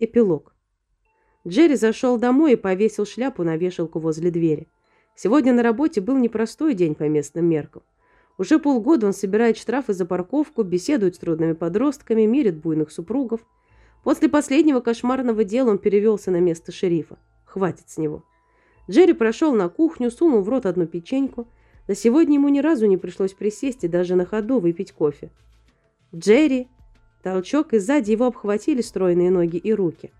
Эпилог. Джерри зашел домой и повесил шляпу на вешалку возле двери. Сегодня на работе был непростой день по местным меркам. Уже полгода он собирает штрафы за парковку, беседует с трудными подростками, мирит буйных супругов. После последнего кошмарного дела он перевелся на место шерифа. Хватит с него. Джерри прошел на кухню, сунул в рот одну печеньку. За сегодня ему ни разу не пришлось присесть и даже на ходу выпить кофе. «Джерри!» Толчок, и сзади его обхватили стройные ноги и руки.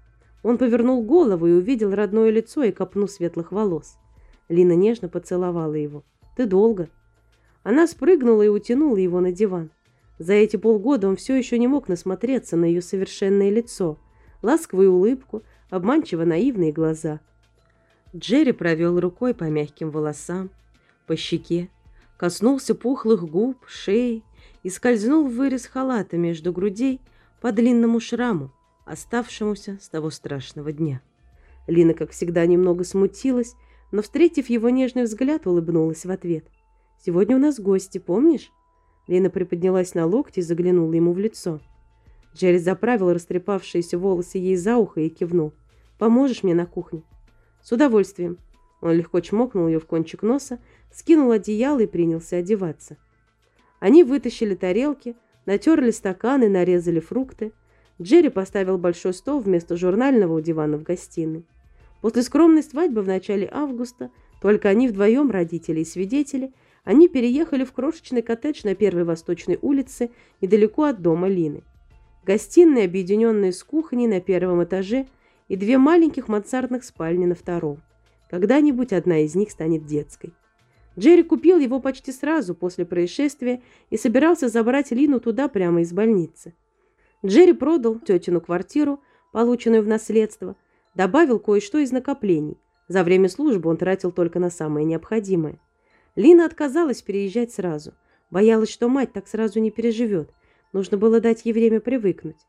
Он повернул голову и увидел родное лицо и копну светлых волос. Лина нежно поцеловала его. «Ты долго?» Она спрыгнула и утянула его на диван. За эти полгода он все еще не мог насмотреться на ее совершенное лицо, ласковую улыбку, обманчиво наивные глаза. Джерри провел рукой по мягким волосам, по щеке, коснулся пухлых губ, шеи и скользнул в вырез халата между грудей по длинному шраму, оставшемуся с того страшного дня. Лина, как всегда, немного смутилась, но, встретив его нежный взгляд, улыбнулась в ответ. «Сегодня у нас гости, помнишь?» Лина приподнялась на локти и заглянула ему в лицо. Джерри заправил растрепавшиеся волосы ей за ухо и кивнул. «Поможешь мне на кухне?» «С удовольствием». Он легко чмокнул ее в кончик носа, скинул одеяло и принялся одеваться. Они вытащили тарелки, натерли стаканы, нарезали фрукты. Джерри поставил большой стол вместо журнального дивана в гостиной. После скромной свадьбы в начале августа, только они вдвоем, родители и свидетели, они переехали в крошечный коттедж на Первой Восточной улице, недалеко от дома Лины. Гостиная, объединенная с кухней на первом этаже, и две маленьких мансардных спальни на втором. Когда-нибудь одна из них станет детской. Джерри купил его почти сразу после происшествия и собирался забрать Лину туда прямо из больницы. Джерри продал тетину квартиру, полученную в наследство, добавил кое-что из накоплений. За время службы он тратил только на самое необходимое. Лина отказалась переезжать сразу. Боялась, что мать так сразу не переживет. Нужно было дать ей время привыкнуть.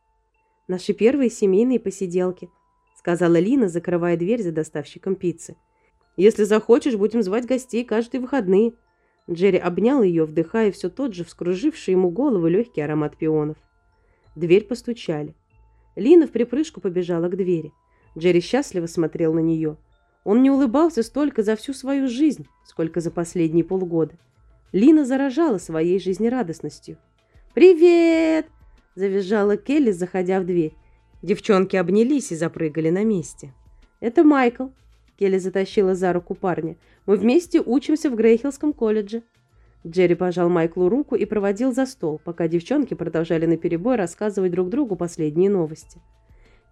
«Наши первые семейные посиделки», — сказала Лина, закрывая дверь за доставщиком пиццы. Если захочешь, будем звать гостей каждые выходные». Джерри обнял ее, вдыхая все тот же вскруживший ему голову легкий аромат пионов. дверь постучали. Лина в припрыжку побежала к двери. Джерри счастливо смотрел на нее. Он не улыбался столько за всю свою жизнь, сколько за последние полгода. Лина заражала своей жизнерадостностью. «Привет!» – завизжала Келли, заходя в дверь. Девчонки обнялись и запрыгали на месте. «Это Майкл», Келли затащила за руку парня. «Мы вместе учимся в Грейхиллском колледже». Джерри пожал Майклу руку и проводил за стол, пока девчонки продолжали наперебой рассказывать друг другу последние новости.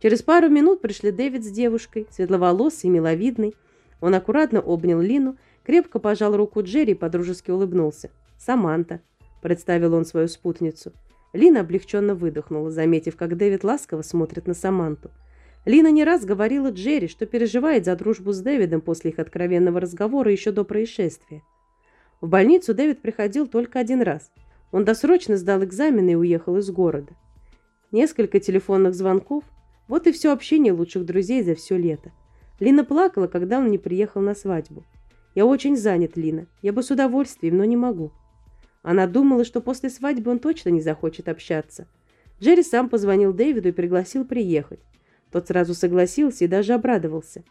Через пару минут пришли Дэвид с девушкой, светловолосый и миловидный. Он аккуратно обнял Лину, крепко пожал руку Джерри и подружески улыбнулся. «Саманта», — представил он свою спутницу. Лина облегченно выдохнула, заметив, как Дэвид ласково смотрит на Саманту. Лина не раз говорила Джерри, что переживает за дружбу с Дэвидом после их откровенного разговора еще до происшествия. В больницу Дэвид приходил только один раз. Он досрочно сдал экзамены и уехал из города. Несколько телефонных звонков. Вот и все общение лучших друзей за все лето. Лина плакала, когда он не приехал на свадьбу. «Я очень занят, Лина. Я бы с удовольствием, но не могу». Она думала, что после свадьбы он точно не захочет общаться. Джерри сам позвонил Дэвиду и пригласил приехать. Тот сразу согласился и даже обрадовался.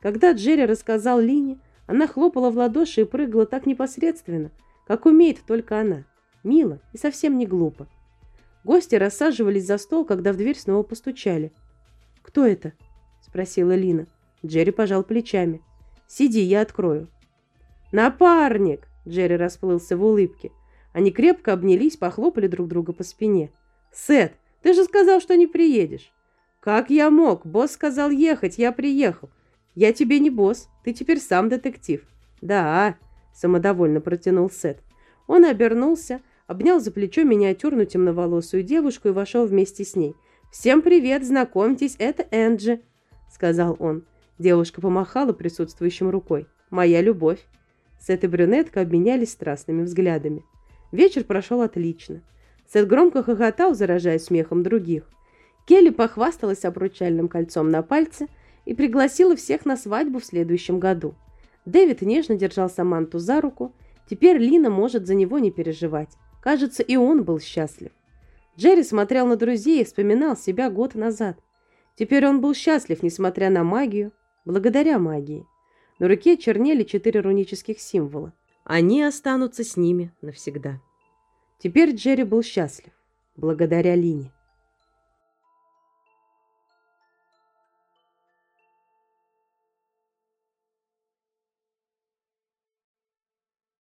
Когда Джерри рассказал Лине, она хлопала в ладоши и прыгала так непосредственно, как умеет только она. Мило и совсем не глупо. Гости рассаживались за стол, когда в дверь снова постучали. «Кто это?» – спросила Лина. Джерри пожал плечами. «Сиди, я открою». «Напарник!» – Джерри расплылся в улыбке. Они крепко обнялись, похлопали друг друга по спине. «Сет, ты же сказал, что не приедешь!» «Как я мог? Босс сказал ехать, я приехал. Я тебе не босс, ты теперь сам детектив». «Да», — самодовольно протянул Сет. Он обернулся, обнял за плечо миниатюрную темноволосую девушку и вошел вместе с ней. «Всем привет, знакомьтесь, это Энджи», — сказал он. Девушка помахала присутствующим рукой. «Моя любовь». Сет и брюнетка обменялись страстными взглядами. Вечер прошел отлично. Сет громко хохотал, заражая смехом других. Келли похвасталась обручальным кольцом на пальце и пригласила всех на свадьбу в следующем году. Дэвид нежно держал Саманту за руку. Теперь Лина может за него не переживать. Кажется, и он был счастлив. Джерри смотрел на друзей и вспоминал себя год назад. Теперь он был счастлив, несмотря на магию, благодаря магии. На руке чернели четыре рунических символа. Они останутся с ними навсегда. Теперь Джерри был счастлив, благодаря Лине.